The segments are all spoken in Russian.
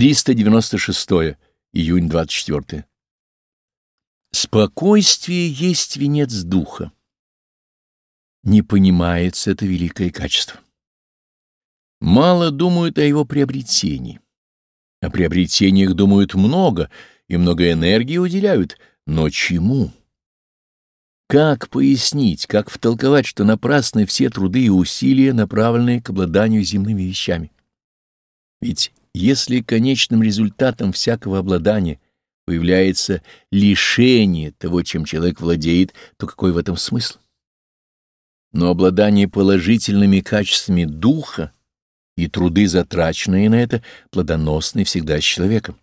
396. Июнь 24. Спокойствие есть венец духа. Не понимается это великое качество. Мало думают о его приобретении. О приобретениях думают много, и много энергии уделяют, но чему? Как пояснить, как втолковать, что напрасны все труды и усилия, направленные к обладанию земными вещами? Ведь если конечным результатом всякого обладания появляется лишение того, чем человек владеет, то какой в этом смысл? Но обладание положительными качествами духа и труды, затраченные на это, плодоносны всегда с человеком.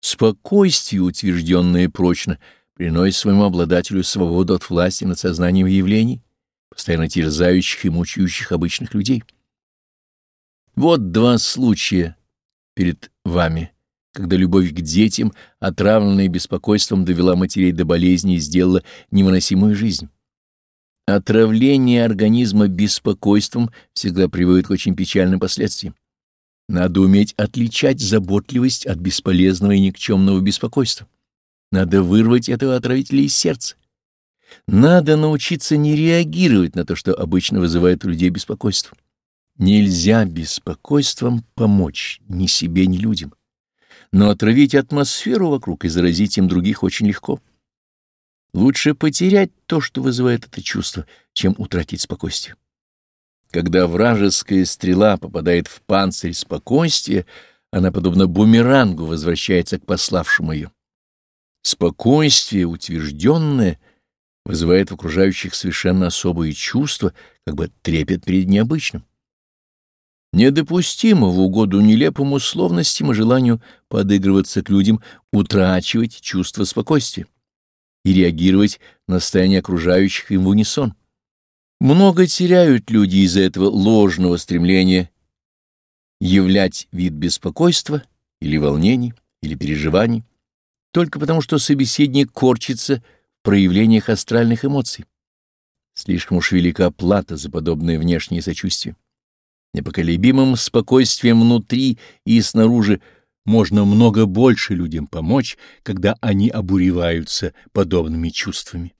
Спокойствие, утвержденное прочно, приносит своему обладателю свободу от власти над сознанием явлений, постоянно терзающих и мучающих обычных людей. Вот два случая перед вами, когда любовь к детям, отравленная беспокойством, довела матерей до болезни и сделала невыносимую жизнь. Отравление организма беспокойством всегда приводит к очень печальным последствиям. Надо уметь отличать заботливость от бесполезного и никчемного беспокойства. Надо вырвать этого отравителя из сердца. Надо научиться не реагировать на то, что обычно вызывает у людей беспокойство. Нельзя беспокойством помочь ни себе, ни людям. Но отравить атмосферу вокруг и заразить им других очень легко. Лучше потерять то, что вызывает это чувство, чем утратить спокойствие. Когда вражеская стрела попадает в панцирь спокойствия, она, подобно бумерангу, возвращается к пославшему ее. Спокойствие, утвержденное, вызывает в окружающих совершенно особые чувства, как бы трепет перед необычным. Недопустимо в угоду нелепым условностям и желанию подыгрываться к людям утрачивать чувство спокойствия и реагировать на состояние окружающих им в унисон. Много теряют люди из-за этого ложного стремления являть вид беспокойства или волнений, или переживаний, только потому что собеседник корчится в проявлениях астральных эмоций. Слишком уж велика плата за подобное внешнее сочувствие непоколебимым спокойствием внутри и снаружи можно много больше людям помочь, когда они обуреваются подобными чувствами.